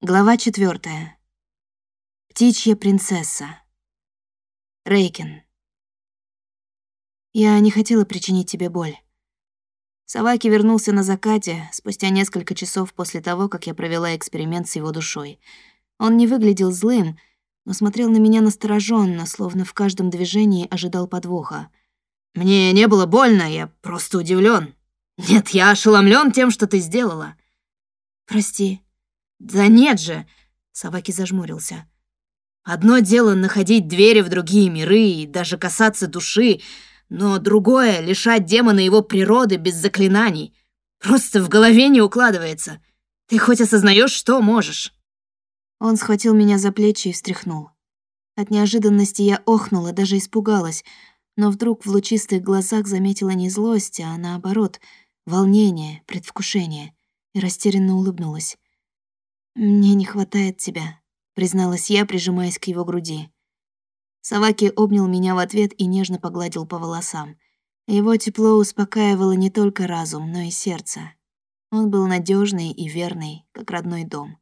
Глава четвертая. Птичья принцесса. Рейкен. Я не хотела причинить тебе боль. Саваки вернулся на закате, спустя несколько часов после того, как я провела эксперимент с его душой. Он не выглядел злым, но смотрел на меня настороженно, словно в каждом движении ожидал подвоха. «Мне не было больно, я просто удивлен. Нет, я ошеломлен тем, что ты сделала». «Прости», «Да нет же!» — Саваки зажмурился. «Одно дело находить двери в другие миры и даже касаться души, но другое — лишать демона его природы без заклинаний. Просто в голове не укладывается. Ты хоть осознаешь, что можешь?» Он схватил меня за плечи и встряхнул. От неожиданности я охнула, даже испугалась, но вдруг в лучистых глазах заметила не злость, а наоборот, волнение, предвкушение, и растерянно улыбнулась. «Мне не хватает тебя», — призналась я, прижимаясь к его груди. Саваки обнял меня в ответ и нежно погладил по волосам. Его тепло успокаивало не только разум, но и сердце. Он был надежный и верный, как родной дом.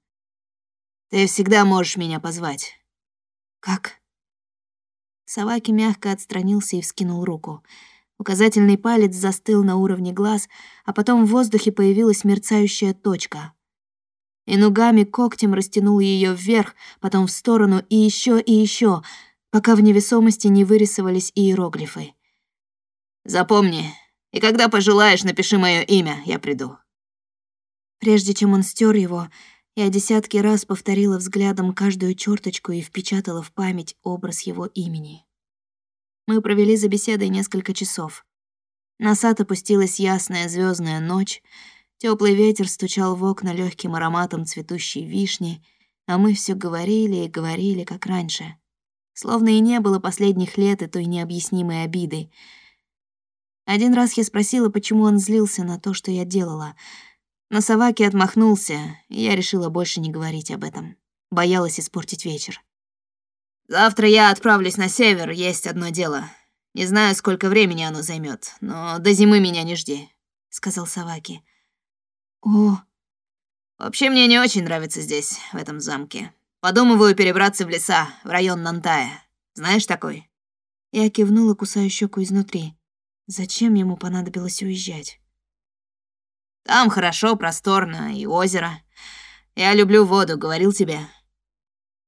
«Ты всегда можешь меня позвать». «Как?» Саваки мягко отстранился и вскинул руку. Указательный палец застыл на уровне глаз, а потом в воздухе появилась мерцающая точка, и ногами когтем растянул ее вверх, потом в сторону и еще и еще, пока в невесомости не вырисовались иероглифы. «Запомни, и когда пожелаешь, напиши мое имя, я приду». Прежде чем он стер его, я десятки раз повторила взглядом каждую черточку и впечатала в память образ его имени. Мы провели за беседой несколько часов. На сад опустилась ясная звездная ночь, Теплый ветер стучал в окна легким ароматом цветущей вишни, а мы все говорили и говорили, как раньше. Словно и не было последних лет и той необъяснимой обиды. Один раз я спросила, почему он злился на то, что я делала. Но Саваки отмахнулся, и я решила больше не говорить об этом. Боялась испортить вечер. «Завтра я отправлюсь на север, есть одно дело. Не знаю, сколько времени оно займет, но до зимы меня не жди», — сказал Саваки. «О...» «Вообще мне не очень нравится здесь, в этом замке. Подумываю перебраться в леса, в район Нантая. Знаешь такой?» Я кивнула, кусая щеку изнутри. Зачем ему понадобилось уезжать? «Там хорошо, просторно, и озеро. Я люблю воду, говорил тебе».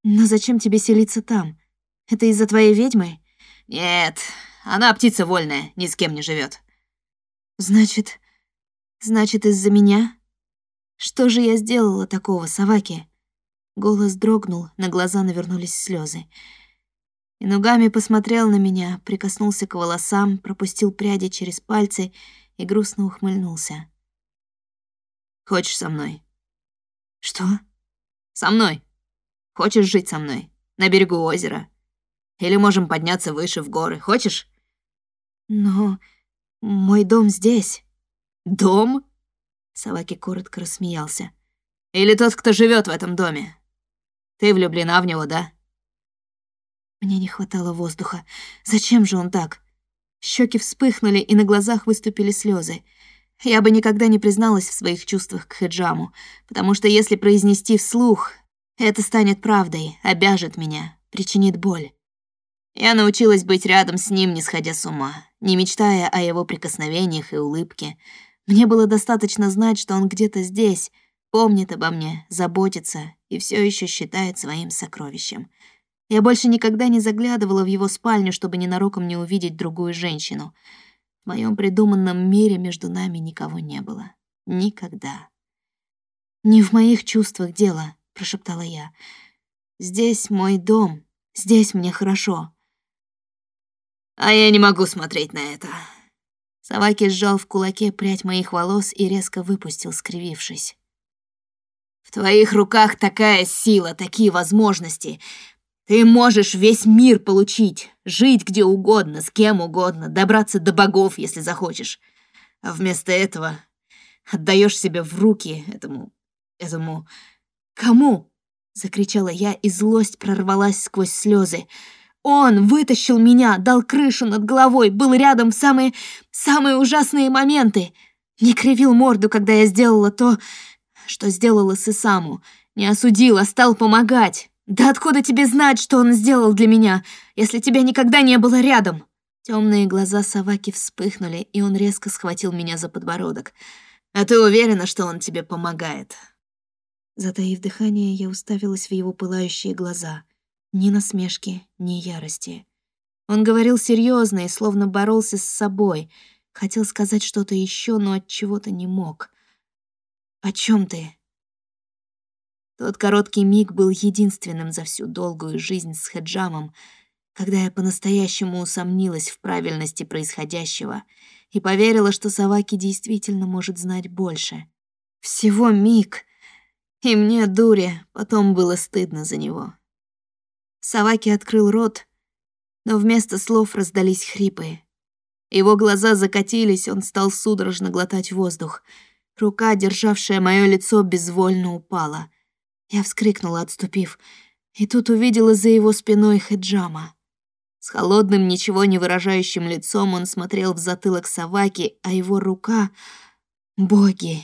«Но зачем тебе селиться там? Это из-за твоей ведьмы?» «Нет, она птица вольная, ни с кем не живет. «Значит... значит, из-за меня?» Что же я сделала такого, Саваки? Голос дрогнул, на глаза навернулись слезы. И ногами посмотрел на меня, прикоснулся к волосам, пропустил пряди через пальцы и грустно ухмыльнулся. «Хочешь со мной?» «Что?» «Со мной. Хочешь жить со мной? На берегу озера? Или можем подняться выше в горы? Хочешь?» «Но мой дом здесь». «Дом?» Саваки коротко рассмеялся. «Или тот, кто живет в этом доме? Ты влюблена в него, да?» Мне не хватало воздуха. Зачем же он так? Щеки вспыхнули, и на глазах выступили слезы. Я бы никогда не призналась в своих чувствах к Хеджаму, потому что если произнести вслух, это станет правдой, обяжет меня, причинит боль. Я научилась быть рядом с ним, не сходя с ума, не мечтая о его прикосновениях и улыбке, мне было достаточно знать, что он где-то здесь, помнит обо мне, заботится и все еще считает своим сокровищем. Я больше никогда не заглядывала в его спальню, чтобы ненароком не увидеть другую женщину. В моем придуманном мире между нами никого не было. Никогда. «Не в моих чувствах дело», — прошептала я. «Здесь мой дом, здесь мне хорошо». «А я не могу смотреть на это», Саваки сжал в кулаке прядь моих волос и резко выпустил, скривившись. «В твоих руках такая сила, такие возможности. Ты можешь весь мир получить, жить где угодно, с кем угодно, добраться до богов, если захочешь. А вместо этого отдаешь себя в руки этому... этому... Кому?» — закричала я, и злость прорвалась сквозь слезы. Он вытащил меня, дал крышу над головой, был рядом в самые, самые ужасные моменты. Не кривил морду, когда я сделала то, что сделала с Исаму. Не осудил, а стал помогать. Да откуда тебе знать, что он сделал для меня, если тебя никогда не было рядом?» Темные глаза Саваки вспыхнули, и он резко схватил меня за подбородок. «А ты уверена, что он тебе помогает?» Затаив дыхание, я уставилась в его пылающие глаза. Ни насмешки, ни ярости. Он говорил серьезно и словно боролся с собой. Хотел сказать что-то еще, но от чего-то не мог. «О чем ты?» Тот короткий миг был единственным за всю долгую жизнь с Хеджамом, когда я по-настоящему усомнилась в правильности происходящего и поверила, что Саваки действительно может знать больше. Всего миг, и мне, дуре, потом было стыдно за него. Саваки открыл рот, но вместо слов раздались хрипы. Его глаза закатились, он стал судорожно глотать воздух. Рука, державшая мое лицо, безвольно упала. Я вскрикнула, отступив, и тут увидела за его спиной Хеджама. С холодным, ничего не выражающим лицом он смотрел в затылок Саваки, а его рука... Боги!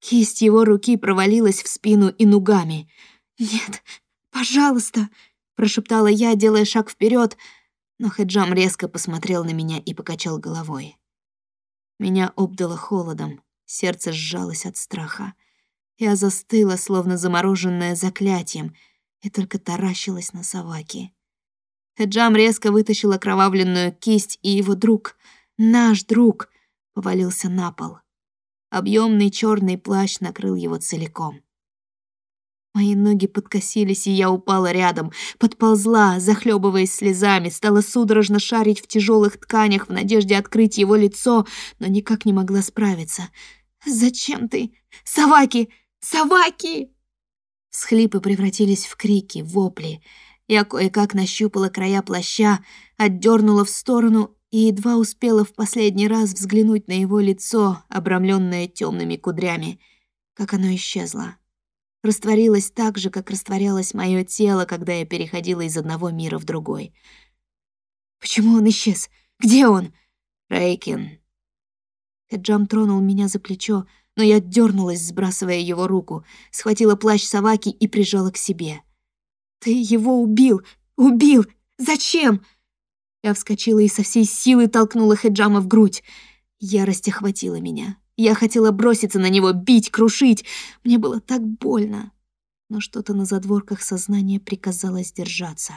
Кисть его руки провалилась в спину и нугами. «Нет, пожалуйста!» — прошептала я, делая шаг вперед, но Хеджам резко посмотрел на меня и покачал головой. Меня обдало холодом, сердце сжалось от страха. Я застыла, словно замороженная заклятием, и только таращилась на Саваки. Хеджам резко вытащил окровавленную кисть, и его друг, наш друг, повалился на пол. Объемный черный плащ накрыл его целиком. Мои ноги подкосились, и я упала рядом, подползла, захлебываясь слезами, стала судорожно шарить в тяжелых тканях в надежде открыть его лицо, но никак не могла справиться. «Зачем ты? Саваки! Саваки!» Схлипы превратились в крики, вопли. Я кое-как нащупала края плаща, отдернула в сторону и едва успела в последний раз взглянуть на его лицо, обрамленное темными кудрями, как оно исчезло. Растворилось так же, как растворялось мое тело, когда я переходила из одного мира в другой. «Почему он исчез? Где он?» «Рейкин». Хеджам тронул меня за плечо, но я дернулась, сбрасывая его руку, схватила плащ Саваки и прижала к себе. «Ты его убил! Убил! Зачем?» Я вскочила и со всей силы толкнула Хеджама в грудь. Ярость охватила меня. Я хотела броситься на него, бить, крушить. Мне было так больно. Но что-то на задворках сознания приказало сдержаться.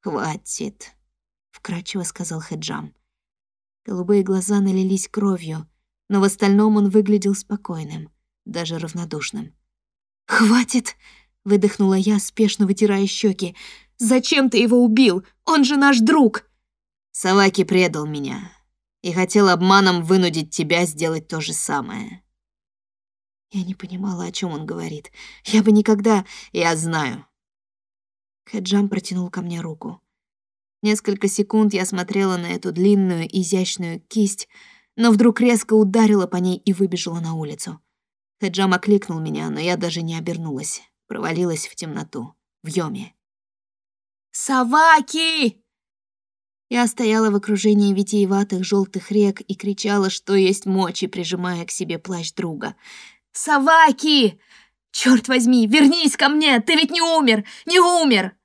«Хватит», — вкрадчиво сказал Хеджам. Голубые глаза налились кровью, но в остальном он выглядел спокойным, даже равнодушным. «Хватит!» — выдохнула я, спешно вытирая щеки. «Зачем ты его убил? Он же наш друг!» Саваки предал меня и хотел обманом вынудить тебя сделать то же самое. Я не понимала, о чем он говорит. Я бы никогда... Я знаю. Хеджам протянул ко мне руку. Несколько секунд я смотрела на эту длинную, изящную кисть, но вдруг резко ударила по ней и выбежала на улицу. Хеджам окликнул меня, но я даже не обернулась, провалилась в темноту, в Йоме. «Саваки!» Я стояла в окружении витиеватых желтых рек и кричала, что есть мочи, прижимая к себе плащ друга. «Саваки! Черт возьми, вернись ко мне! Ты ведь не умер! Не умер!»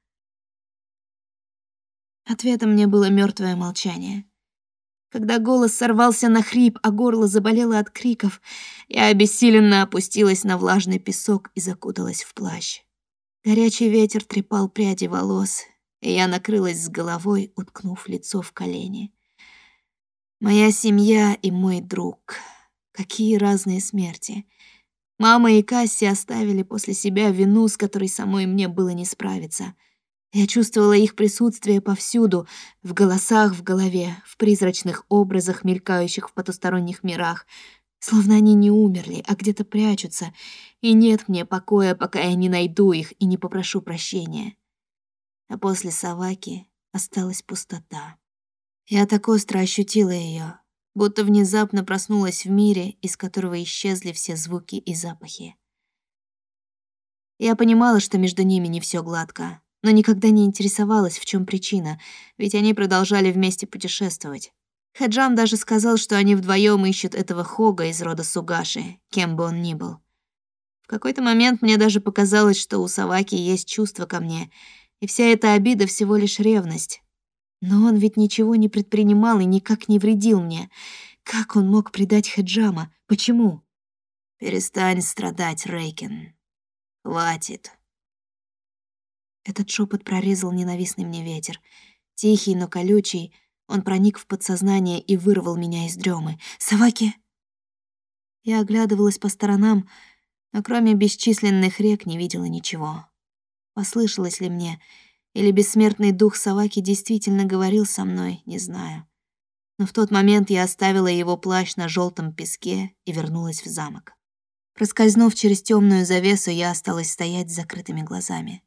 Ответом мне было мертвое молчание. Когда голос сорвался на хрип, а горло заболело от криков, я обессиленно опустилась на влажный песок и закуталась в плащ. Горячий ветер трепал пряди волос, я накрылась с головой, уткнув лицо в колени. Моя семья и мой друг. Какие разные смерти. Мама и Касси оставили после себя вину, с которой самой мне было не справиться. Я чувствовала их присутствие повсюду, в голосах в голове, в призрачных образах, мелькающих в потусторонних мирах, словно они не умерли, а где-то прячутся, и нет мне покоя, пока я не найду их и не попрошу прощения а после Саваки осталась пустота. Я так остро ощутила ее, будто внезапно проснулась в мире, из которого исчезли все звуки и запахи. Я понимала, что между ними не все гладко, но никогда не интересовалась, в чем причина, ведь они продолжали вместе путешествовать. Хаджам даже сказал, что они вдвоем ищут этого Хога из рода Сугаши, кем бы он ни был. В какой-то момент мне даже показалось, что у Саваки есть чувство ко мне, и вся эта обида всего лишь ревность. Но он ведь ничего не предпринимал и никак не вредил мне. Как он мог предать Хеджама? Почему? «Перестань страдать, Рейкин. Хватит». Этот шепот прорезал ненавистный мне ветер. Тихий, но колючий, он проник в подсознание и вырвал меня из дремы. «Саваки!» Я оглядывалась по сторонам, но кроме бесчисленных рек не видела ничего. Послышалось ли мне, или бессмертный дух Саваки действительно говорил со мной, не знаю. Но в тот момент я оставила его плащ на желтом песке и вернулась в замок. Проскользнув через темную завесу, я осталась стоять с закрытыми глазами.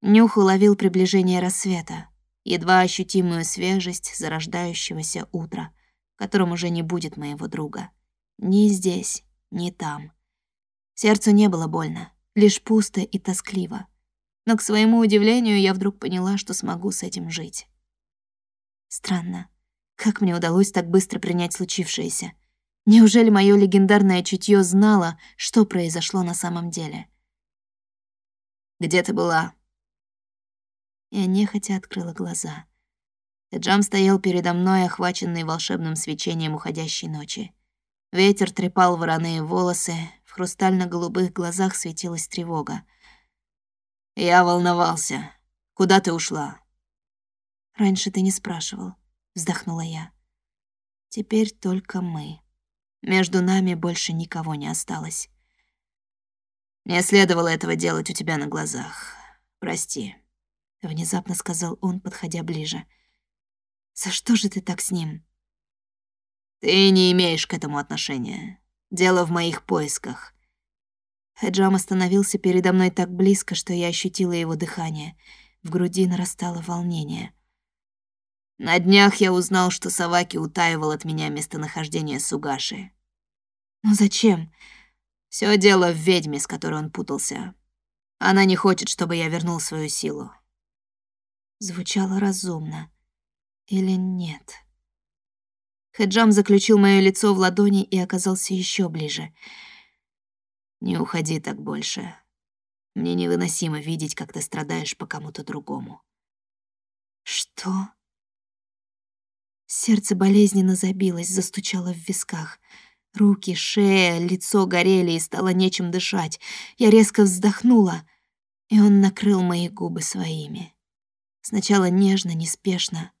Нюх уловил приближение рассвета, едва ощутимую свежесть зарождающегося утра, в котором уже не будет моего друга. Ни здесь, ни там. Сердцу не было больно, лишь пусто и тоскливо. Но, к своему удивлению, я вдруг поняла, что смогу с этим жить. Странно. Как мне удалось так быстро принять случившееся? Неужели мое легендарное чутье знало, что произошло на самом деле? «Где ты была?» Я нехотя открыла глаза. Эджам стоял передо мной, охваченный волшебным свечением уходящей ночи. Ветер трепал вороные волосы, в хрустально-голубых глазах светилась тревога. «Я волновался. Куда ты ушла?» «Раньше ты не спрашивал», — вздохнула я. «Теперь только мы. Между нами больше никого не осталось». «Не следовало этого делать у тебя на глазах. Прости», — внезапно сказал он, подходя ближе. «За что же ты так с ним?» «Ты не имеешь к этому отношения. Дело в моих поисках. Хаджам остановился передо мной так близко, что я ощутила его дыхание. В груди нарастало волнение. На днях я узнал, что Саваки утаивал от меня местонахождение Сугаши. Но зачем? Все дело в ведьме, с которой он путался. Она не хочет, чтобы я вернул свою силу. Звучало разумно. Или нет? Хаджам заключил мое лицо в ладони и оказался еще ближе — не уходи так больше. Мне невыносимо видеть, как ты страдаешь по кому-то другому. Что? Сердце болезненно забилось, застучало в висках. Руки, шея, лицо горели и стало нечем дышать. Я резко вздохнула, и он накрыл мои губы своими. Сначала нежно, неспешно,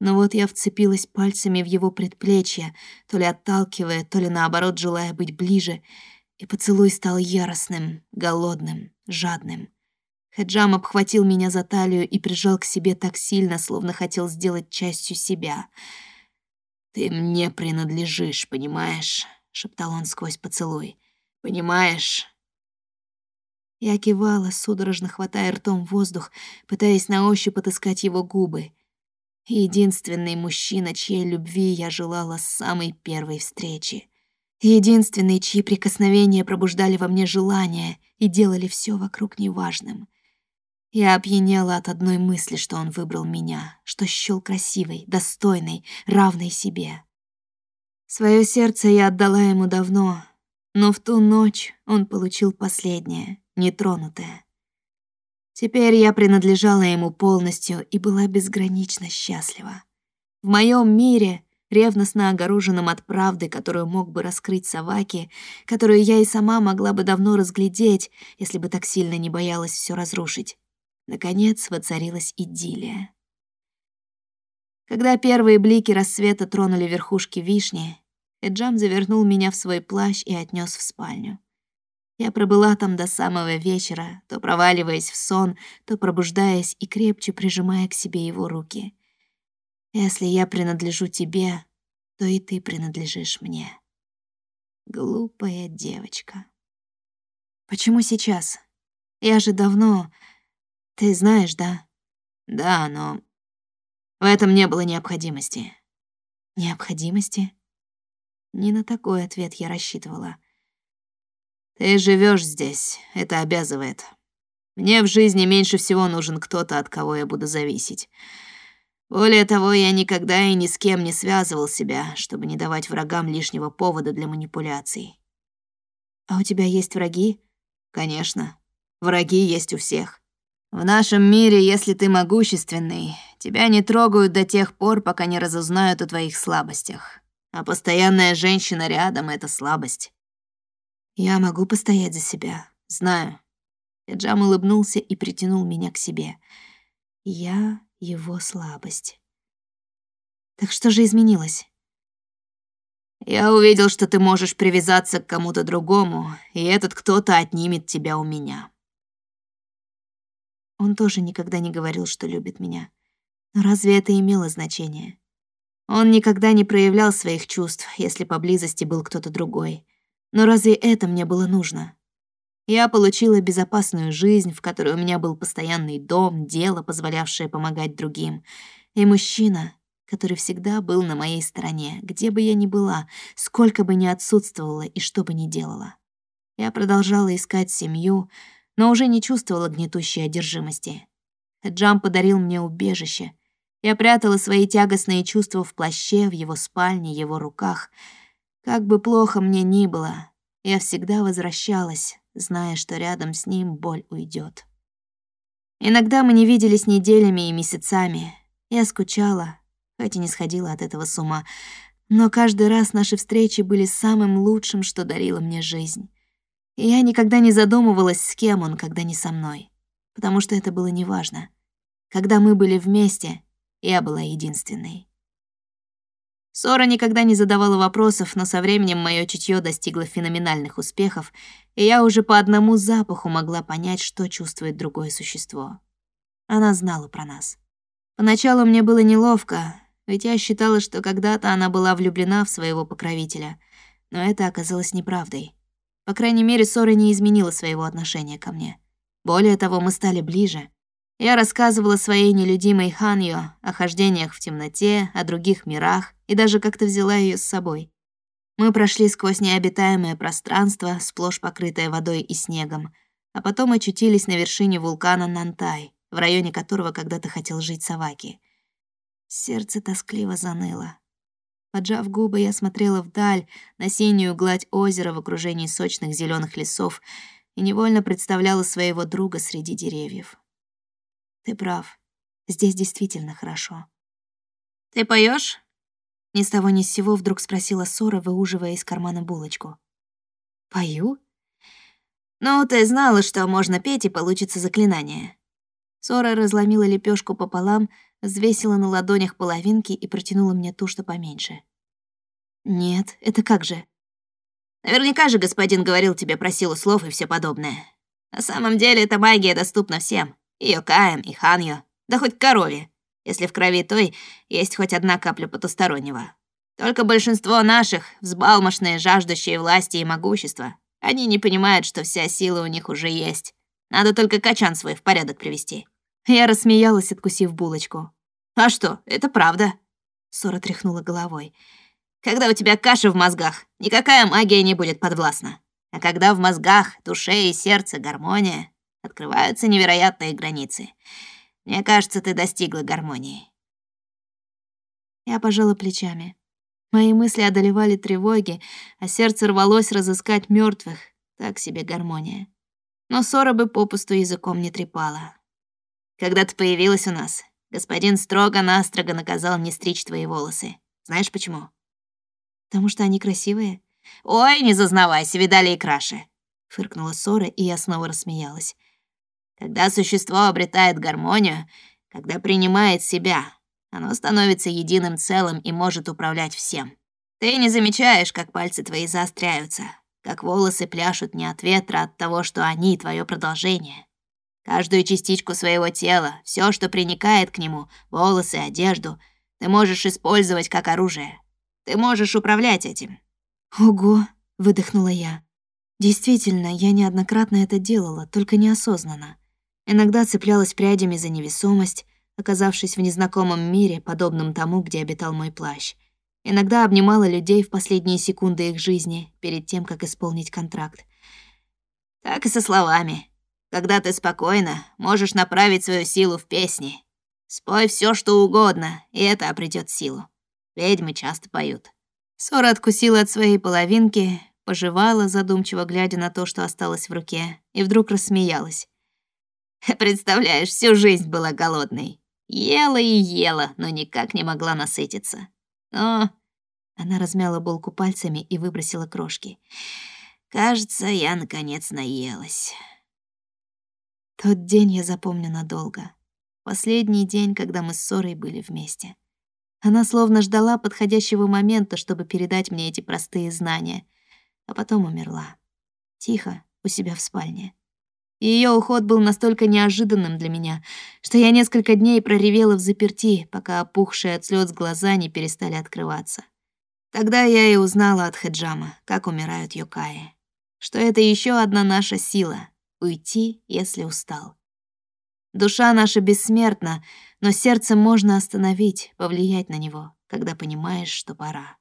но вот я вцепилась пальцами в его предплечье, то ли отталкивая, то ли наоборот желая быть ближе — и поцелуй стал яростным, голодным, жадным. Хаджам обхватил меня за талию и прижал к себе так сильно, словно хотел сделать частью себя. «Ты мне принадлежишь, понимаешь?» — шептал он сквозь поцелуй. «Понимаешь?» Я кивала, судорожно хватая ртом воздух, пытаясь на ощупь отыскать его губы. Единственный мужчина, чьей любви я желала с самой первой встречи. Единственный, чьи прикосновения пробуждали во мне желание и делали все вокруг неважным. Я опьянела от одной мысли, что он выбрал меня, что счёл красивой, достойной, равной себе. Своё сердце я отдала ему давно, но в ту ночь он получил последнее, нетронутое. Теперь я принадлежала ему полностью и была безгранично счастлива. В моем мире ревностно огороженным от правды, которую мог бы раскрыть Саваки, которую я и сама могла бы давно разглядеть, если бы так сильно не боялась все разрушить. Наконец воцарилась идиллия. Когда первые блики рассвета тронули верхушки вишни, Эджам завернул меня в свой плащ и отнес в спальню. Я пробыла там до самого вечера, то проваливаясь в сон, то пробуждаясь и крепче прижимая к себе его руки — если я принадлежу тебе, то и ты принадлежишь мне. Глупая девочка. Почему сейчас? Я же давно... Ты знаешь, да? Да, но в этом не было необходимости. Необходимости? Не на такой ответ я рассчитывала. Ты живешь здесь, это обязывает. Мне в жизни меньше всего нужен кто-то, от кого я буду зависеть. Более того, я никогда и ни с кем не связывал себя, чтобы не давать врагам лишнего повода для манипуляций. А у тебя есть враги? Конечно, враги есть у всех. В нашем мире, если ты могущественный, тебя не трогают до тех пор, пока не разузнают о твоих слабостях. А постоянная женщина рядом — это слабость. Я могу постоять за себя, знаю. Эджам улыбнулся и притянул меня к себе. Я его слабость. Так что же изменилось? Я увидел, что ты можешь привязаться к кому-то другому, и этот кто-то отнимет тебя у меня. Он тоже никогда не говорил, что любит меня. Но разве это имело значение? Он никогда не проявлял своих чувств, если поблизости был кто-то другой. Но разве это мне было нужно? Я получила безопасную жизнь, в которой у меня был постоянный дом, дело, позволявшее помогать другим, и мужчина, который всегда был на моей стороне, где бы я ни была, сколько бы ни отсутствовала и что бы ни делала. Я продолжала искать семью, но уже не чувствовала гнетущей одержимости. Джам подарил мне убежище. Я прятала свои тягостные чувства в плаще, в его спальне, его руках. Как бы плохо мне ни было, я всегда возвращалась, зная, что рядом с ним боль уйдет. Иногда мы не виделись неделями и месяцами. Я скучала, хоть и не сходила от этого с ума, но каждый раз наши встречи были самым лучшим, что дарила мне жизнь. И я никогда не задумывалась, с кем он, когда не со мной, потому что это было неважно. Когда мы были вместе, я была единственной. Сора никогда не задавала вопросов, но со временем моё чутьё достигло феноменальных успехов, и я уже по одному запаху могла понять, что чувствует другое существо. Она знала про нас. Поначалу мне было неловко, ведь я считала, что когда-то она была влюблена в своего покровителя, но это оказалось неправдой. По крайней мере, ссора не изменила своего отношения ко мне. Более того, мы стали ближе. Я рассказывала своей нелюдимой Ханьо о хождениях в темноте, о других мирах и даже как-то взяла ее с собой. Мы прошли сквозь необитаемое пространство, сплошь покрытое водой и снегом, а потом очутились на вершине вулкана Нантай, в районе которого когда-то хотел жить Саваки. Сердце тоскливо заныло. Поджав губы, я смотрела вдаль, на синюю гладь озера в окружении сочных зеленых лесов и невольно представляла своего друга среди деревьев. Ты прав. Здесь действительно хорошо. Ты поешь? Ни с того ни с сего вдруг спросила Сора, выуживая из кармана булочку. Пою? Ну, ты знала, что можно петь и получится заклинание. Сора разломила лепешку пополам, взвесила на ладонях половинки и протянула мне ту, что поменьше. «Нет, это как же?» «Наверняка же господин говорил тебе про силу слов и все подобное. На самом деле эта магия доступна всем. И Йокаям, и Ханью, да хоть корове, если в крови той есть хоть одна капля потустороннего. Только большинство наших, взбалмошные, жаждущие власти и могущества, они не понимают, что вся сила у них уже есть. Надо только качан свой в порядок привести. Я рассмеялась, откусив булочку. «А что, это правда?» Сора тряхнула головой. «Когда у тебя каша в мозгах, никакая магия не будет подвластна. А когда в мозгах, душе и сердце гармония, открываются невероятные границы. Мне кажется, ты достигла гармонии». Я пожала плечами. Мои мысли одолевали тревоги, а сердце рвалось разыскать мертвых. Так себе гармония. Но ссора бы попусту языком не трепала. Когда ты появилась у нас, господин строго-настрого наказал мне стричь твои волосы. Знаешь почему? Потому что они красивые. Ой, не зазнавайся, видали и краше. Фыркнула Сора, и я снова рассмеялась. Когда существо обретает гармонию, когда принимает себя, оно становится единым целым и может управлять всем. Ты не замечаешь, как пальцы твои заостряются, как волосы пляшут не от ветра, а от того, что они — твое продолжение. Каждую частичку своего тела, все, что приникает к нему, волосы, одежду, ты можешь использовать как оружие. Ты можешь управлять этим. Ого, выдохнула я. Действительно, я неоднократно это делала, только неосознанно. Иногда цеплялась прядями за невесомость, оказавшись в незнакомом мире, подобном тому, где обитал мой плащ. Иногда обнимала людей в последние секунды их жизни, перед тем, как исполнить контракт. Так и со словами. Когда ты спокойна, можешь направить свою силу в песни. Спой все, что угодно, и это обретет силу. Ведьмы часто поют. Сора откусила от своей половинки, пожевала, задумчиво глядя на то, что осталось в руке, и вдруг рассмеялась. «Представляешь, всю жизнь была голодной. Ела и ела, но никак не могла насытиться. Но...» Она размяла булку пальцами и выбросила крошки. «Кажется, я, наконец, наелась». Тот день я запомню надолго. Последний день, когда мы с Сорой были вместе. Она словно ждала подходящего момента, чтобы передать мне эти простые знания, а потом умерла. Тихо, у себя в спальне. Ее уход был настолько неожиданным для меня, что я несколько дней проревела в заперти, пока опухшие от слез глаза не перестали открываться. Тогда я и узнала от Хеджама, как умирают Йокаи. Что это еще одна наша сила — уйти, если устал. Душа наша бессмертна, но сердце можно остановить, повлиять на него, когда понимаешь, что пора.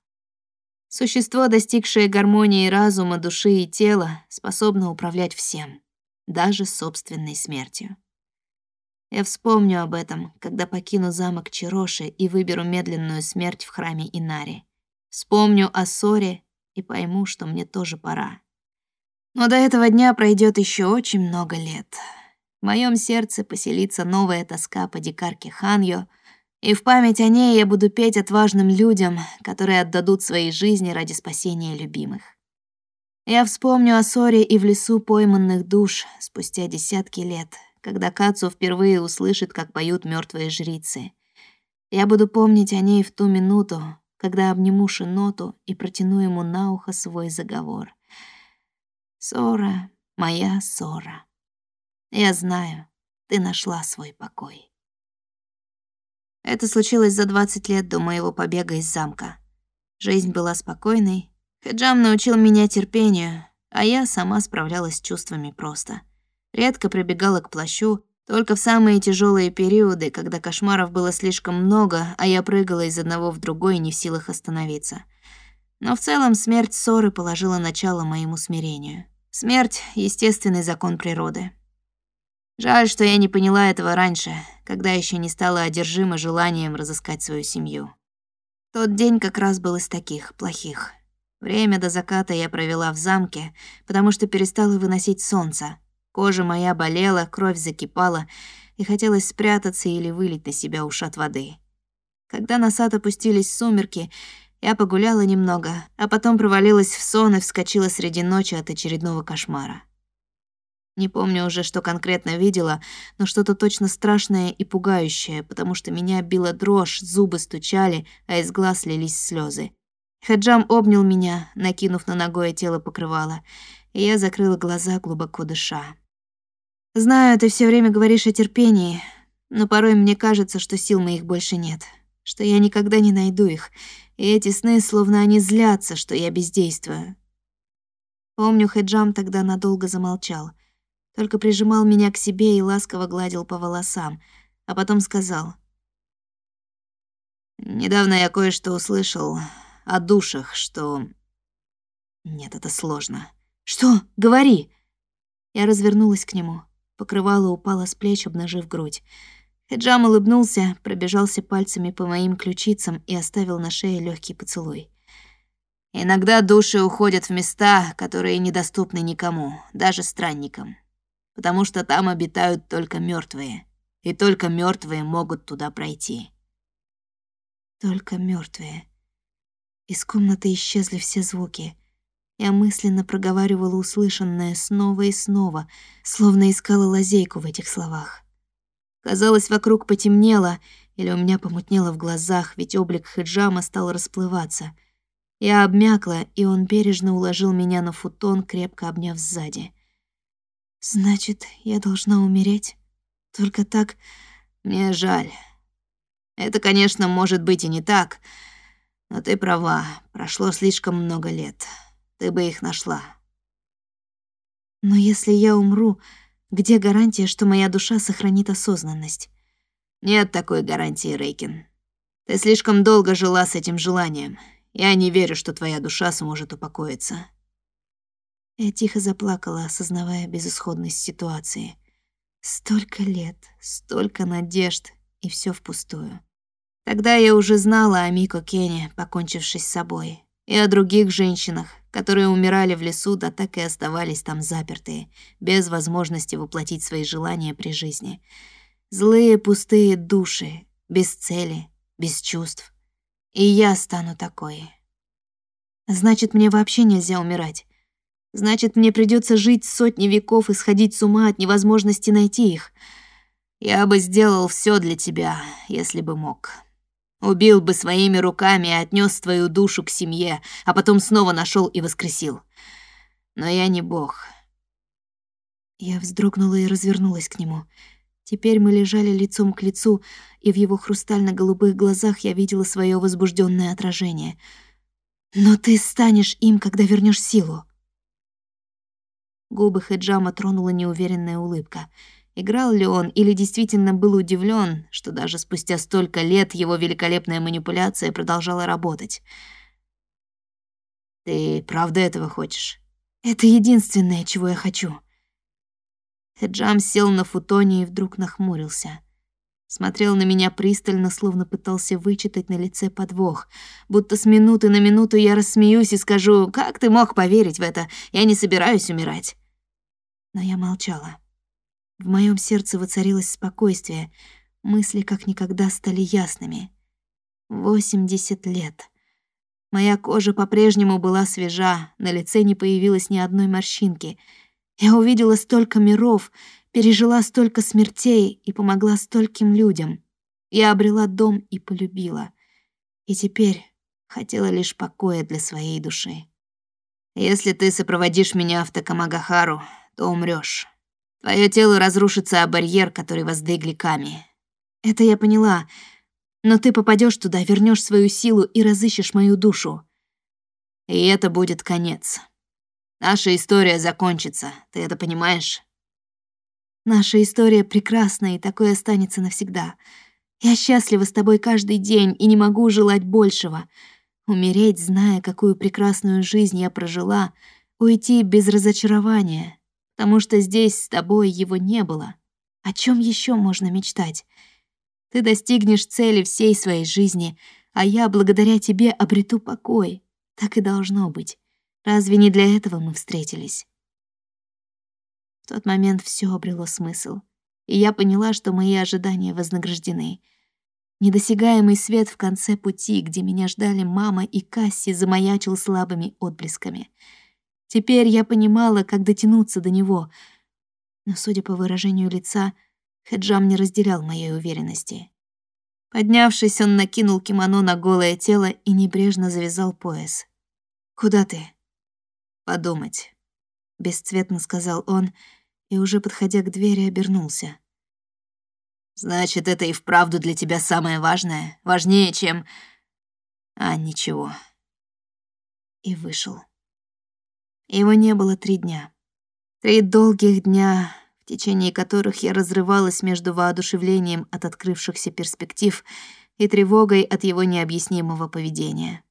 Существо, достигшее гармонии разума, души и тела, способно управлять всем, даже собственной смертью. Я вспомню об этом, когда покину замок Чироши и выберу медленную смерть в храме Инари. Вспомню о ссоре и пойму, что мне тоже пора. Но до этого дня пройдет еще очень много лет. В моем сердце поселится новая тоска по дикарке Ханьо, и в память о ней я буду петь отважным людям, которые отдадут свои жизни ради спасения любимых. Я вспомню о ссоре и в лесу пойманных душ спустя десятки лет, когда Кацу впервые услышит, как поют мертвые жрицы. Я буду помнить о ней в ту минуту, когда обниму Шиноту и протяну ему на ухо свой заговор. «Сора, моя Сора». Я знаю, ты нашла свой покой. Это случилось за 20 лет до моего побега из замка. Жизнь была спокойной. Хеджам научил меня терпению, а я сама справлялась с чувствами просто. Редко прибегала к плащу, только в самые тяжелые периоды, когда кошмаров было слишком много, а я прыгала из одного в другой, не в силах остановиться. Но в целом смерть ссоры положила начало моему смирению. Смерть — естественный закон природы. Жаль, что я не поняла этого раньше, когда еще не стала одержима желанием разыскать свою семью. Тот день как раз был из таких, плохих. Время до заката я провела в замке, потому что перестала выносить солнце. Кожа моя болела, кровь закипала, и хотелось спрятаться или вылить на себя ушат воды. Когда на сад опустились сумерки, я погуляла немного, а потом провалилась в сон и вскочила среди ночи от очередного кошмара. Не помню уже, что конкретно видела, но что-то точно страшное и пугающее, потому что меня била дрожь, зубы стучали, а из глаз лились слезы. Хаджам обнял меня, накинув на ногое тело покрывало, и я закрыла глаза, глубоко дыша. «Знаю, ты все время говоришь о терпении, но порой мне кажется, что сил моих больше нет, что я никогда не найду их, и эти сны, словно они злятся, что я бездействую». Помню, Хеджам тогда надолго замолчал — только прижимал меня к себе и ласково гладил по волосам, а потом сказал. «Недавно я кое-что услышал о душах, что...» «Нет, это сложно». «Что? Говори!» Я развернулась к нему. Покрывало упало с плеч, обнажив грудь. Хеджам улыбнулся, пробежался пальцами по моим ключицам и оставил на шее легкий поцелуй. Иногда души уходят в места, которые недоступны никому, даже странникам потому что там обитают только мертвые, и только мертвые могут туда пройти. Только мертвые. Из комнаты исчезли все звуки. Я мысленно проговаривала услышанное снова и снова, словно искала лазейку в этих словах. Казалось, вокруг потемнело, или у меня помутнело в глазах, ведь облик хиджама стал расплываться. Я обмякла, и он бережно уложил меня на футон, крепко обняв сзади. Значит, я должна умереть? Только так... Мне жаль. Это, конечно, может быть и не так, но ты права, прошло слишком много лет. Ты бы их нашла. Но если я умру, где гарантия, что моя душа сохранит осознанность? Нет такой гарантии, Рейкин. Ты слишком долго жила с этим желанием. Я не верю, что твоя душа сможет упокоиться. Я тихо заплакала, осознавая безысходность ситуации. Столько лет, столько надежд, и все впустую. Тогда я уже знала о Мико Кене, покончившей с собой. и о других женщинах, которые умирали в лесу, да так и оставались там запертые, без возможности воплотить свои желания при жизни. Злые пустые души, без цели, без чувств. И я стану такой. Значит, мне вообще нельзя умирать. Значит, мне придется жить сотни веков и сходить с ума от невозможности найти их. Я бы сделал все для тебя, если бы мог. Убил бы своими руками и отнес твою душу к семье, а потом снова нашел и воскресил. Но я не бог. Я вздрогнула и развернулась к нему. Теперь мы лежали лицом к лицу, и в его хрустально-голубых глазах я видела свое возбужденное отражение. «Но ты станешь им, когда вернешь силу». Губы Хеджама тронула неуверенная улыбка — Играл ли он или действительно был удивлен, что даже спустя столько лет его великолепная манипуляция продолжала работать? «Ты правда этого хочешь?» «Это единственное, чего я хочу». Хеджам сел на футоне и вдруг нахмурился. Смотрел на меня пристально, словно пытался вычитать на лице подвох. Будто с минуты на минуту я рассмеюсь и скажу, «Как ты мог поверить в это? Я не собираюсь умирать». Но я молчала. В моем сердце воцарилось спокойствие, мысли как никогда стали ясными. Восемьдесят лет. Моя кожа по-прежнему была свежа, на лице не появилось ни одной морщинки. Я увидела столько миров, пережила столько смертей и помогла стольким людям. Я обрела дом и полюбила. И теперь хотела лишь покоя для своей души. Если ты сопроводишь меня в Такамагахару, то умрёшь. Твое тело разрушится о барьер, который воздвигли Ками. Это я поняла. Но ты попадешь туда, вернешь свою силу и разыщешь мою душу. И это будет конец. Наша история закончится, ты это понимаешь? Наша история прекрасна, и такое останется навсегда. Я счастлива с тобой каждый день и не могу желать большего. Умереть, зная, какую прекрасную жизнь я прожила, уйти без разочарования, потому что здесь с тобой его не было. О чем еще можно мечтать? Ты достигнешь цели всей своей жизни, а я благодаря тебе обрету покой. Так и должно быть. Разве не для этого мы встретились? В тот момент все обрело смысл, и я поняла, что мои ожидания вознаграждены. Недосягаемый свет в конце пути, где меня ждали мама и Касси, замаячил слабыми отблесками — Теперь я понимала, как дотянуться до него, но, судя по выражению лица, Хеджам не разделял моей уверенности. Поднявшись, он накинул кимоно на голое тело и небрежно завязал пояс. «Куда ты?» «Подумать», — бесцветно сказал он, и уже подходя к двери обернулся. «Значит, это и вправду для тебя самое важное? Важнее, чем...» «А, ничего». И вышел. Его не было три дня. Три долгих дня, в течение которых я разрывалась между воодушевлением от открывшихся перспектив и тревогой от его необъяснимого поведения.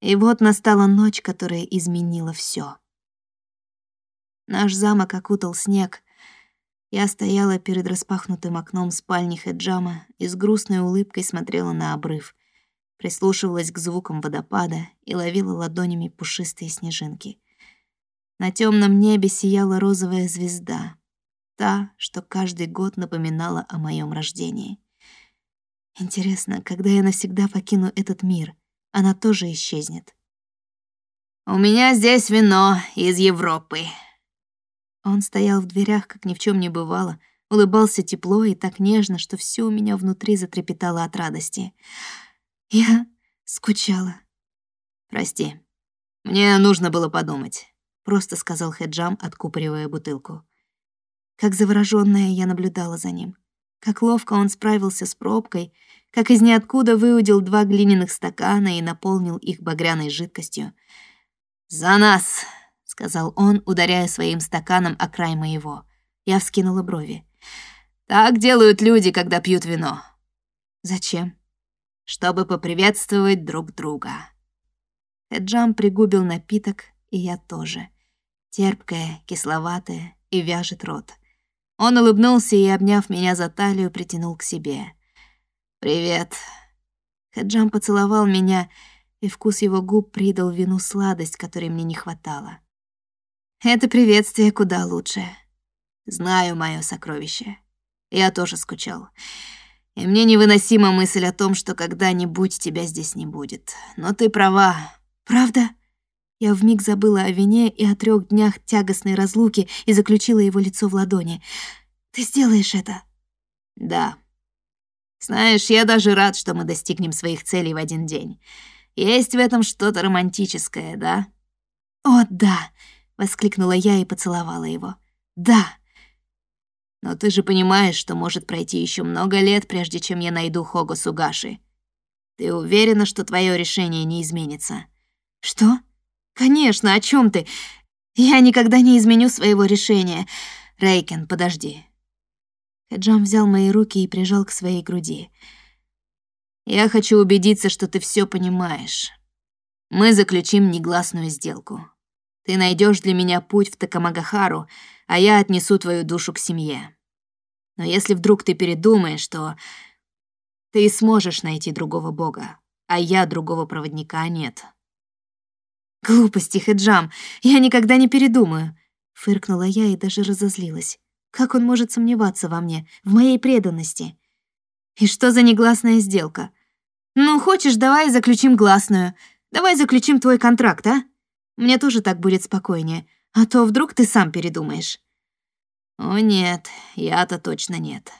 И вот настала ночь, которая изменила все. Наш замок окутал снег. Я стояла перед распахнутым окном спальни Хеджама и с грустной улыбкой смотрела на обрыв, прислушивалась к звукам водопада и ловила ладонями пушистые снежинки. На темном небе сияла розовая звезда, та, что каждый год напоминала о моем рождении. Интересно, когда я навсегда покину этот мир, она тоже исчезнет. «У меня здесь вино из Европы». Он стоял в дверях, как ни в чем не бывало, улыбался тепло и так нежно, что все у меня внутри затрепетало от радости. Я скучала. «Прости, мне нужно было подумать» просто сказал Хеджам, откупоривая бутылку. Как заворожённая я наблюдала за ним. Как ловко он справился с пробкой, как из ниоткуда выудил два глиняных стакана и наполнил их багряной жидкостью. «За нас!» — сказал он, ударяя своим стаканом о край моего. Я вскинула брови. «Так делают люди, когда пьют вино». «Зачем?» «Чтобы поприветствовать друг друга». Эджам пригубил напиток, и я тоже терпкое, кисловатое и вяжет рот. Он улыбнулся и, обняв меня за талию, притянул к себе. «Привет». Хаджам поцеловал меня, и вкус его губ придал вину сладость, которой мне не хватало. Это приветствие куда лучше. Знаю мое сокровище. Я тоже скучал. И мне невыносима мысль о том, что когда-нибудь тебя здесь не будет. Но ты права. Правда? Я вмиг забыла о вине и о трех днях тягостной разлуки и заключила его лицо в ладони. Ты сделаешь это? Да. Знаешь, я даже рад, что мы достигнем своих целей в один день. Есть в этом что-то романтическое, да? О, да, воскликнула я и поцеловала его. Да. Но ты же понимаешь, что может пройти еще много лет, прежде чем я найду Хого Сугаши. Ты уверена, что твое решение не изменится? Что? Конечно, о чем ты? Я никогда не изменю своего решения. Рейкен, подожди. Джам взял мои руки и прижал к своей груди. «Я хочу убедиться, что ты все понимаешь. Мы заключим негласную сделку. Ты найдешь для меня путь в Такамагахару, а я отнесу твою душу к семье. Но если вдруг ты передумаешь, то ты сможешь найти другого бога, а я другого проводника нет». «Глупости, Хеджам, я никогда не передумаю», — фыркнула я и даже разозлилась. Как он может сомневаться во мне, в моей преданности? И что за негласная сделка? Ну, хочешь, давай заключим гласную. Давай заключим твой контракт, а? Мне тоже так будет спокойнее. А то вдруг ты сам передумаешь. О нет, я-то точно нет.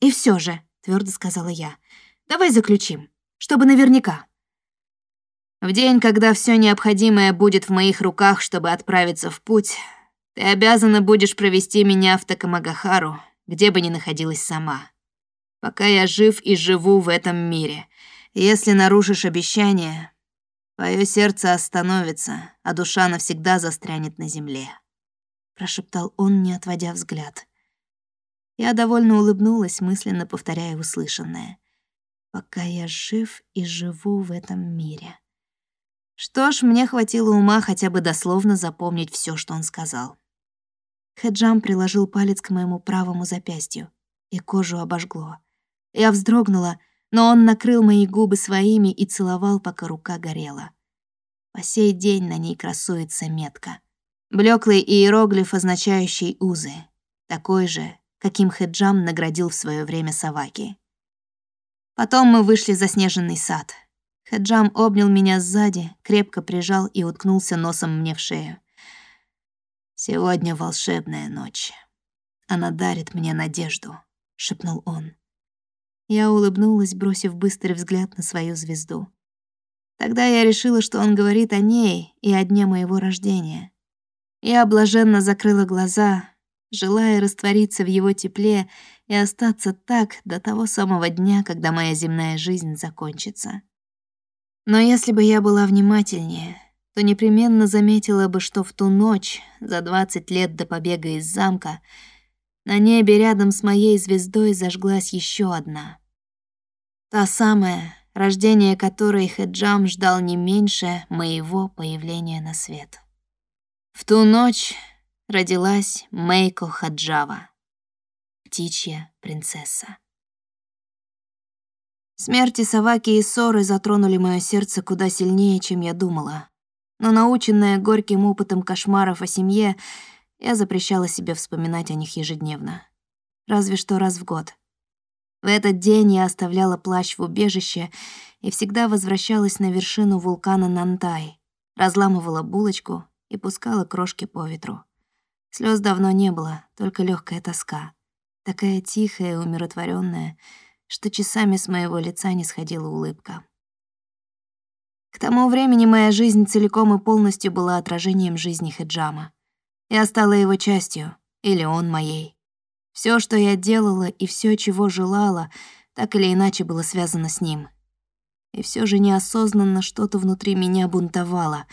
И все же, твердо сказала я, давай заключим, чтобы наверняка. В день, когда все необходимое будет в моих руках, чтобы отправиться в путь, ты обязана будешь провести меня в Такамагахару, где бы ни находилась сама. Пока я жив и живу в этом мире. Если нарушишь обещание, твое сердце остановится, а душа навсегда застрянет на земле», — прошептал он, не отводя взгляд. Я довольно улыбнулась, мысленно повторяя услышанное. «Пока я жив и живу в этом мире». Что ж, мне хватило ума хотя бы дословно запомнить все, что он сказал. Хеджам приложил палец к моему правому запястью, и кожу обожгло. Я вздрогнула, но он накрыл мои губы своими и целовал, пока рука горела. По сей день на ней красуется метка. Блеклый иероглиф, означающий узы. Такой же, каким Хеджам наградил в свое время Саваки. Потом мы вышли в заснеженный сад. Хеджам обнял меня сзади, крепко прижал и уткнулся носом мне в шею. «Сегодня волшебная ночь. Она дарит мне надежду», — шепнул он. Я улыбнулась, бросив быстрый взгляд на свою звезду. Тогда я решила, что он говорит о ней и о дне моего рождения. Я блаженно закрыла глаза, желая раствориться в его тепле и остаться так до того самого дня, когда моя земная жизнь закончится. Но если бы я была внимательнее, то непременно заметила бы, что в ту ночь, за 20 лет до побега из замка, на небе рядом с моей звездой зажглась еще одна. Та самая, рождение которой Хеджам ждал не меньше моего появления на свет. В ту ночь родилась Мейко Хаджава, птичья принцесса. Смерти Саваки и ссоры затронули мое сердце куда сильнее, чем я думала но наученная горьким опытом кошмаров о семье, я запрещала себе вспоминать о них ежедневно. Разве что раз в год. В этот день я оставляла плащ в убежище и всегда возвращалась на вершину вулкана Нантай, разламывала булочку и пускала крошки по ветру. Слез давно не было, только легкая тоска. Такая тихая и умиротворенная, что часами с моего лица не сходила улыбка. К тому времени моя жизнь целиком и полностью была отражением жизни Хеджама. Я стала его частью, или он моей. Все, что я делала и все, чего желала, так или иначе было связано с ним. И все же неосознанно что-то внутри меня бунтовало,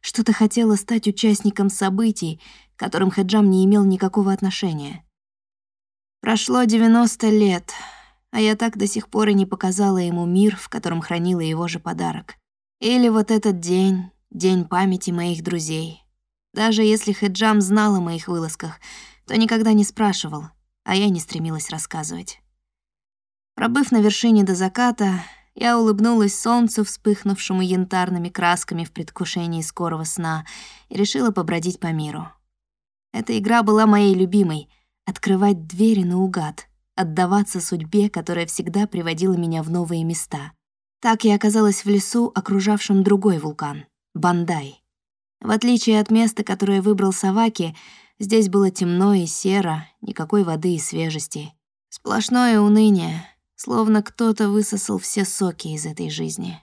что-то хотело стать участником событий, к которым Хеджам не имел никакого отношения. Прошло 90 лет, а я так до сих пор и не показала ему мир, в котором хранила его же подарок. Или вот этот день, день памяти моих друзей. Даже если Хеджам знал о моих вылазках, то никогда не спрашивал, а я не стремилась рассказывать. Пробыв на вершине до заката, Я улыбнулась солнцу, вспыхнувшему янтарными красками в предвкушении скорого сна, и решила побродить по миру. Эта игра была моей любимой — открывать двери наугад, отдаваться судьбе, которая всегда приводила меня в новые места. Так я оказалась в лесу, окружавшем другой вулкан — Бандай. В отличие от места, которое выбрал Саваки, здесь было темно и серо, никакой воды и свежести. Сплошное уныние, словно кто-то высосал все соки из этой жизни.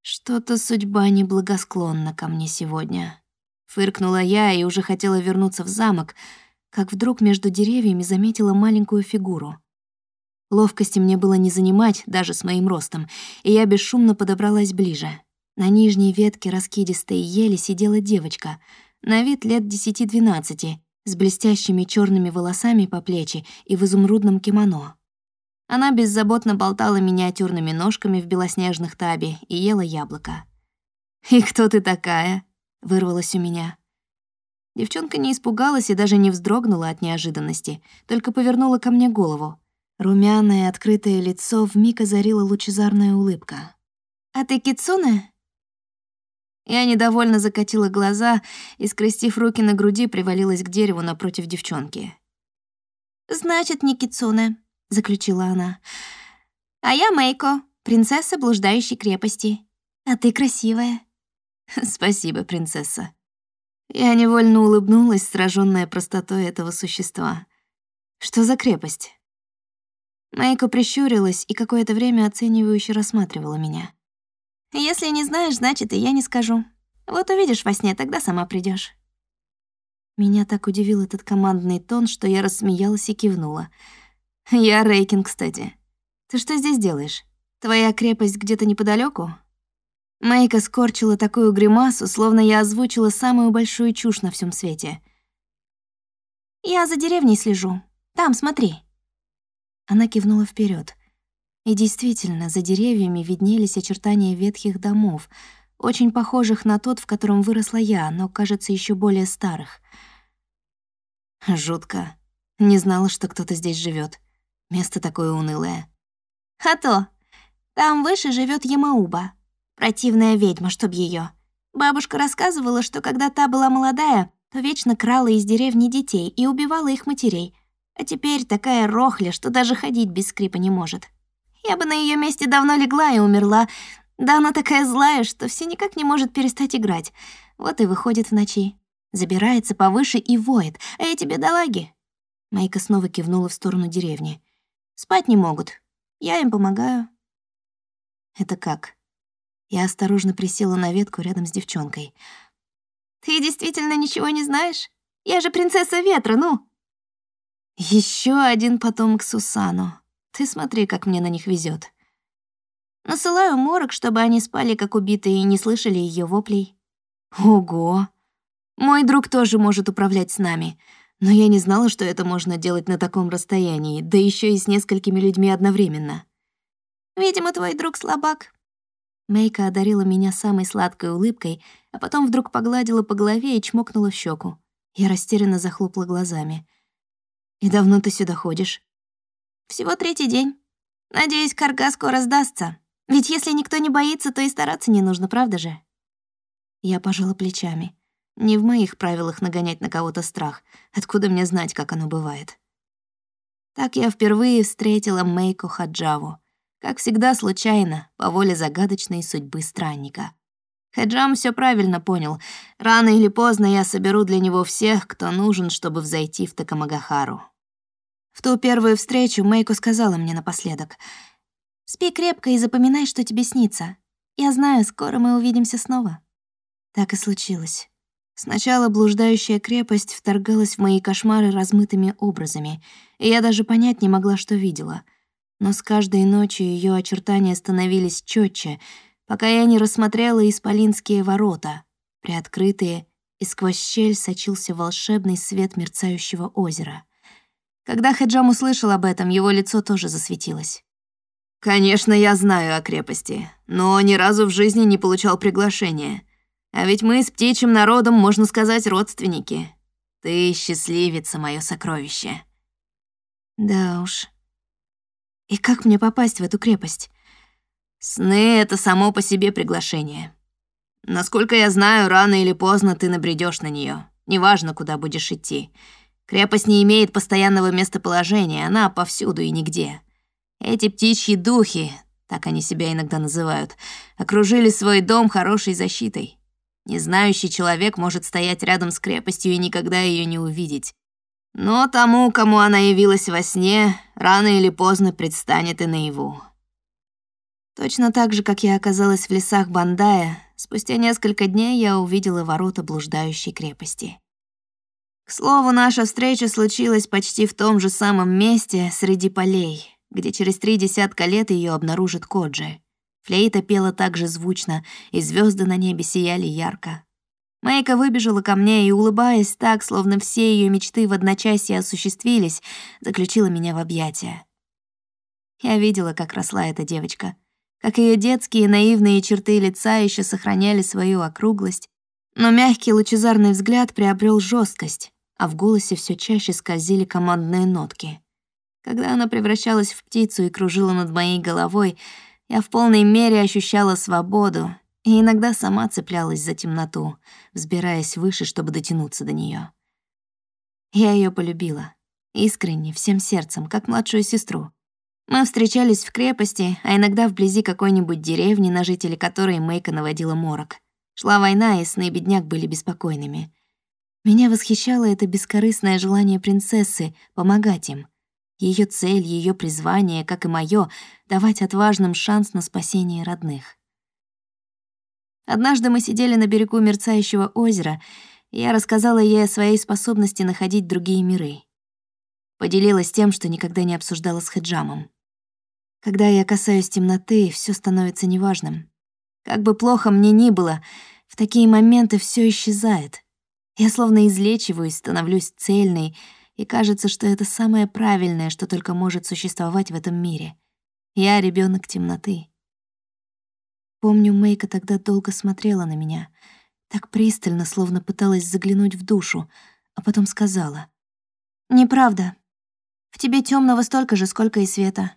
Что-то судьба неблагосклонна ко мне сегодня. Фыркнула я и уже хотела вернуться в замок, как вдруг между деревьями заметила маленькую фигуру. Ловкости мне было не занимать даже с моим ростом, и я бесшумно подобралась ближе. На нижней ветке раскидистой ели сидела девочка, на вид лет десяти-двенадцати, с блестящими черными волосами по плечи и в изумрудном кимоно. Она беззаботно болтала миниатюрными ножками в белоснежных таби и ела яблоко. «И кто ты такая?» — вырвалось у меня. Девчонка не испугалась и даже не вздрогнула от неожиданности, только повернула ко мне голову. Румяное, открытое лицо вмиг озарила лучезарная улыбка. «А ты Кицуне?» Я недовольно закатила глаза и, скрестив руки на груди, привалилась к дереву напротив девчонки. «Значит, не Кицуне», — заключила она. «А я Мейко, принцесса блуждающей крепости. А ты красивая». «Спасибо, принцесса». Я невольно улыбнулась, сраженная простотой этого существа. «Что за крепость?» Мейко прищурилась и какое-то время оценивающе рассматривала меня. «Если не знаешь, значит, и я не скажу. Вот увидишь во сне, тогда сама придешь. Меня так удивил этот командный тон, что я рассмеялась и кивнула — «Я Рейкин, кстати. Ты что здесь делаешь? Твоя крепость где-то неподалеку? Мэйка скорчила такую гримасу, словно я озвучила самую большую чушь на всем свете. «Я за деревней слежу. Там, смотри». Она кивнула вперед. И действительно, за деревьями виднелись очертания ветхих домов, очень похожих на тот, в котором выросла я, но, кажется, еще более старых. Жутко. Не знала, что кто-то здесь живет. Место такое унылое. А то. Там выше живет Ямауба. Противная ведьма, чтоб ее. Бабушка рассказывала, что когда та была молодая, то вечно крала из деревни детей и убивала их матерей. А теперь такая рохля, что даже ходить без скрипа не может. Я бы на ее месте давно легла и умерла. Да она такая злая, что все никак не может перестать играть. Вот и выходит в ночи. Забирается повыше и воет. А эти бедолаги... Майка снова кивнула в сторону деревни. Спать не могут. Я им помогаю». «Это как?» Я осторожно присела на ветку рядом с девчонкой. «Ты действительно ничего не знаешь? Я же принцесса ветра, ну!» Еще один потомок Сусану. Ты смотри, как мне на них везет. Насылаю морок, чтобы они спали как убитые и не слышали ее воплей. Ого! Мой друг тоже может управлять с нами. Но я не знала, что это можно делать на таком расстоянии, да еще и с несколькими людьми одновременно. «Видимо, твой друг слабак». Мейка одарила меня самой сладкой улыбкой, а потом вдруг погладила по голове и чмокнула в щеку. Я растерянно захлопала глазами. «И давно ты сюда ходишь?» «Всего третий день. Надеюсь, карга скоро сдастся. Ведь если никто не боится, то и стараться не нужно, правда же?» Я пожала плечами. Не в моих правилах нагонять на кого-то страх. Откуда мне знать, как оно бывает? Так я впервые встретила Мейко Хаджаву. Как всегда, случайно, по воле загадочной судьбы странника. Хаджам все правильно понял. Рано или поздно я соберу для него всех, кто нужен, чтобы взойти в Такамагахару. В ту первую встречу Мейко сказала мне напоследок. «Спи крепко и запоминай, что тебе снится. Я знаю, скоро мы увидимся снова». Так и случилось. Сначала блуждающая крепость вторгалась в мои кошмары размытыми образами, и я даже понять не могла, что видела. Но с каждой ночью ее очертания становились четче, пока я не рассмотрела исполинские ворота, приоткрытые, и сквозь щель сочился волшебный свет мерцающего озера. Когда Хеджам услышал об этом, его лицо тоже засветилось. «Конечно, я знаю о крепости, но ни разу в жизни не получал приглашения. А ведь мы с птичьим народом, можно сказать, родственники. Ты счастливица, мое сокровище. Да уж. И как мне попасть в эту крепость? Сны — это само по себе приглашение. Насколько я знаю, рано или поздно ты набредешь на нее. Неважно, куда будешь идти. Крепость не имеет постоянного местоположения, она повсюду и нигде. Эти птичьи духи, так они себя иногда называют, окружили свой дом хорошей защитой. Незнающий человек может стоять рядом с крепостью и никогда ее не увидеть. Но тому, кому она явилась во сне, рано или поздно предстанет и наяву. Точно так же, как я оказалась в лесах Бандая, спустя несколько дней я увидела ворота блуждающей крепости. К слову, наша встреча случилась почти в том же самом месте среди полей, где через три десятка лет ее обнаружит Коджи. Флейта пела так же звучно, и звезды на небе сияли ярко. Майка выбежала ко мне и, улыбаясь так, словно все ее мечты в одночасье осуществились, заключила меня в объятия. Я видела, как росла эта девочка — как ее детские наивные черты лица еще сохраняли свою округлость, но мягкий лучезарный взгляд приобрел жесткость, а в голосе все чаще скользили командные нотки. Когда она превращалась в птицу и кружила над моей головой, я в полной мере ощущала свободу и иногда сама цеплялась за темноту, взбираясь выше, чтобы дотянуться до нее. Я ее полюбила, искренне, всем сердцем, как младшую сестру. Мы встречались в крепости, а иногда вблизи какой-нибудь деревни, на жителей которой Мэйка наводила морок. Шла война, и сны бедняк были беспокойными. Меня восхищало это бескорыстное желание принцессы помогать им. Ее цель, ее призвание, как и мое, давать отважным шанс на спасение родных. Однажды мы сидели на берегу мерцающего озера, и я рассказала ей о своей способности находить другие миры. Поделилась тем, что никогда не обсуждала с Хеджамом. Когда я касаюсь темноты, все становится неважным. Как бы плохо мне ни было, в такие моменты все исчезает. Я словно излечиваюсь, становлюсь цельной, и кажется, что это самое правильное, что только может существовать в этом мире. Я ребенок темноты. Помню, Мейка тогда долго смотрела на меня, так пристально, словно пыталась заглянуть в душу, а потом сказала. «Неправда. В тебе темного столько же, сколько и света.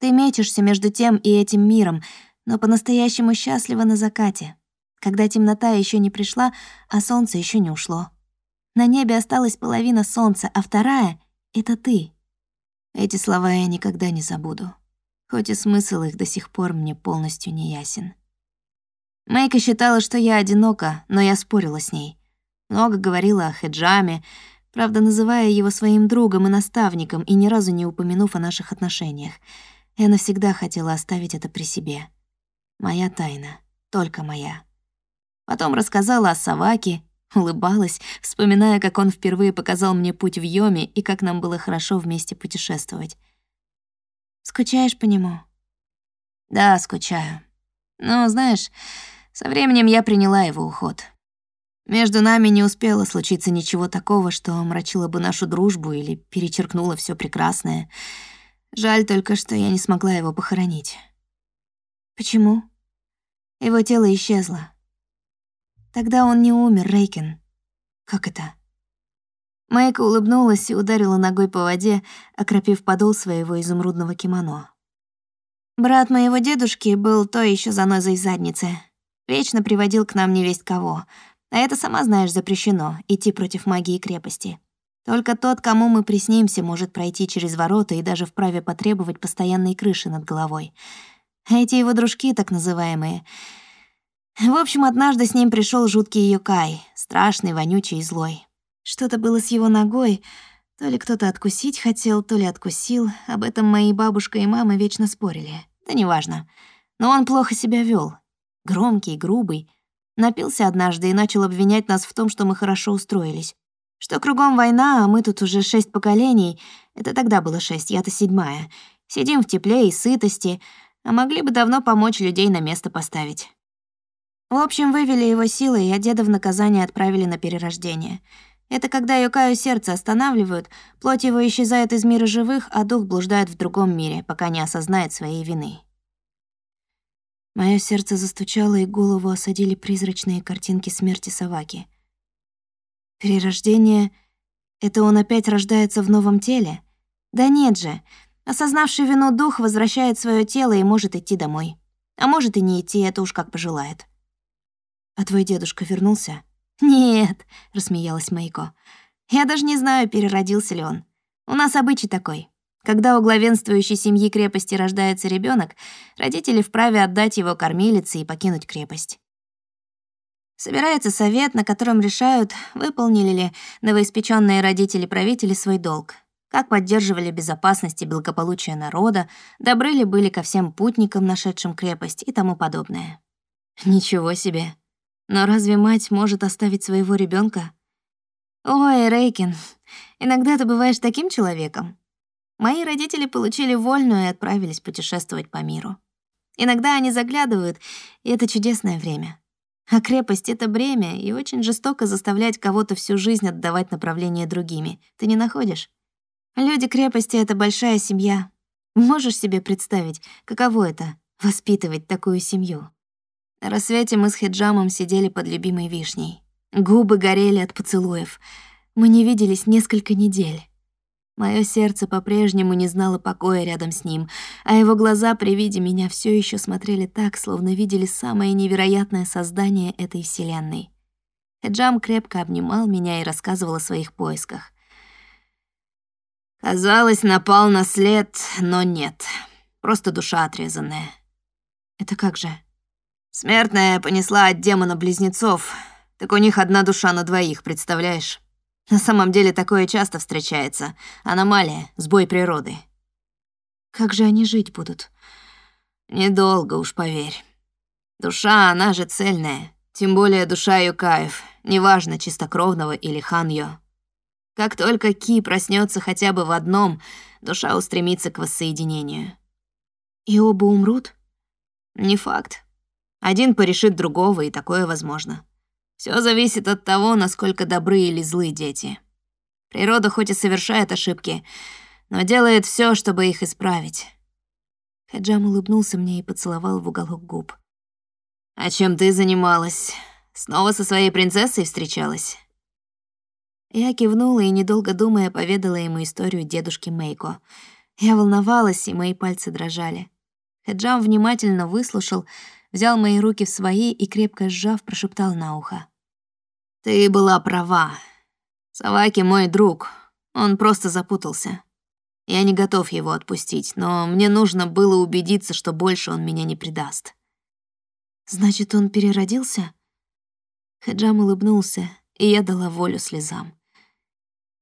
Ты мечешься между тем и этим миром, но по-настоящему счастлива на закате, когда темнота еще не пришла, а солнце еще не ушло. На небе осталась половина солнца, а вторая — это ты. Эти слова я никогда не забуду, хоть и смысл их до сих пор мне полностью не ясен. Мэйка считала, что я одинока, но я спорила с ней. Много говорила о Хеджаме, правда, называя его своим другом и наставником и ни разу не упомянув о наших отношениях — я навсегда хотела оставить это при себе. Моя тайна, только моя. Потом рассказала о Саваке, улыбалась, вспоминая, как он впервые показал мне путь в Йоме и как нам было хорошо вместе путешествовать. «Скучаешь по нему?» «Да, скучаю. Но, знаешь, со временем я приняла его уход. Между нами не успело случиться ничего такого, что омрачило бы нашу дружбу или перечеркнуло все прекрасное — Жаль только, что я не смогла его похоронить. Почему? Его тело исчезло. Тогда он не умер, Рейкен. Как это? Майка улыбнулась и ударила ногой по воде, окропив подол своего изумрудного кимоно. Брат моего дедушки был то еще занозой в заднице. Вечно приводил к нам невесть кого. А это, сама знаешь, запрещено — идти против магии крепости. Только тот, кому мы приснимся, может пройти через ворота и даже вправе потребовать постоянной крыши над головой. эти его дружки, так называемые... В общем, однажды с ним пришел жуткий Йокай, страшный, вонючий и злой. Что-то было с его ногой, то ли кто-то откусить хотел, то ли откусил. Об этом мои бабушка и мама вечно спорили. Да неважно. Но он плохо себя вел, Громкий, грубый. Напился однажды и начал обвинять нас в том, что мы хорошо устроились. Что кругом война, а мы тут уже шесть поколений. Это тогда было шесть, я-то седьмая. Сидим в тепле и сытости, а могли бы давно помочь людей на место поставить. В общем, вывели его силой, а деда в наказание отправили на перерождение. Это когда Юкаю сердце останавливают, плоть его исчезает из мира живых, а дух блуждает в другом мире, пока не осознает своей вины. Моё сердце застучало, и голову осадили призрачные картинки смерти Саваки. Перерождение — это он опять рождается в новом теле? Да нет же. Осознавший вину дух возвращает свое тело и может идти домой. А может и не идти, это уж как пожелает. А твой дедушка вернулся? Нет, рассмеялась Майко. Я даже не знаю, переродился ли он. У нас обычай такой. Когда у главенствующей семьи крепости рождается ребенок, родители вправе отдать его кормилице и покинуть крепость. Собирается совет, на котором решают, выполнили ли новоиспеченные родители-правители свой долг, как поддерживали безопасность и благополучие народа, добры ли были ко всем путникам, нашедшим крепость и тому подобное. Ничего себе. Но разве мать может оставить своего ребенка? Ой, Рейкин, иногда ты бываешь таким человеком. Мои родители получили вольную и отправились путешествовать по миру. Иногда они заглядывают, и это чудесное время. А крепость — это бремя, и очень жестоко заставлять кого-то всю жизнь отдавать направление другими. Ты не находишь? Люди крепости — это большая семья. Можешь себе представить, каково это — воспитывать такую семью? На рассвете мы с Хиджамом сидели под любимой вишней. Губы горели от поцелуев. Мы не виделись несколько недель. Мое сердце по-прежнему не знало покоя рядом с ним, а его глаза при виде меня все еще смотрели так, словно видели самое невероятное создание этой вселенной. Эджам крепко обнимал меня и рассказывал о своих поисках. Казалось, напал на след, но нет. Просто душа отрезанная. Это как же? Смертная понесла от демона близнецов. Так у них одна душа на двоих, представляешь? На самом деле такое часто встречается. Аномалия, сбой природы. Как же они жить будут? Недолго уж, поверь. Душа, она же цельная. Тем более душа Юкаев, неважно, чистокровного или ханьо. Как только Ки проснется хотя бы в одном, душа устремится к воссоединению. И оба умрут? Не факт. Один порешит другого, и такое возможно. Все зависит от того, насколько добры или злы дети. Природа хоть и совершает ошибки, но делает все, чтобы их исправить. Хаджам улыбнулся мне и поцеловал в уголок губ. «А чем ты занималась? Снова со своей принцессой встречалась?» Я кивнула и, недолго думая, поведала ему историю дедушки Мейко. Я волновалась, и мои пальцы дрожали. Хаджам внимательно выслушал, взял мои руки в свои и, крепко сжав, прошептал на ухо. «Ты была права. Саваки мой друг. Он просто запутался. Я не готов его отпустить, но мне нужно было убедиться, что больше он меня не предаст». «Значит, он переродился?» Хаджам улыбнулся, и я дала волю слезам.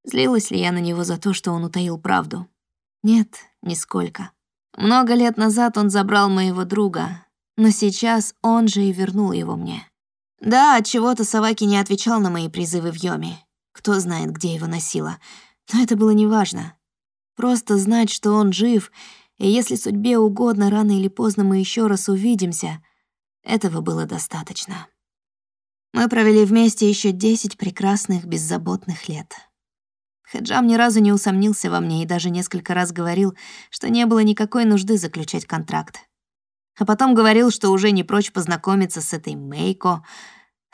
Злилась ли я на него за то, что он утаил правду? Нет, нисколько. Много лет назад он забрал моего друга, но сейчас он же и вернул его мне. Да, от чего-то Саваки не отвечал на мои призывы в Йоме. Кто знает, где его носило. Но это было неважно. Просто знать, что он жив, и если судьбе угодно, рано или поздно мы еще раз увидимся, этого было достаточно. Мы провели вместе еще десять прекрасных, беззаботных лет. Хаджам ни разу не усомнился во мне и даже несколько раз говорил, что не было никакой нужды заключать контракт. А потом говорил, что уже не прочь познакомиться с этой Мейко,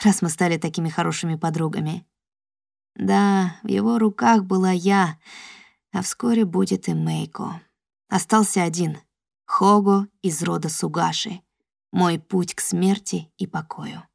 раз мы стали такими хорошими подругами. Да, в его руках была я, а вскоре будет и Мейко. Остался один — Хого из рода Сугаши. Мой путь к смерти и покою.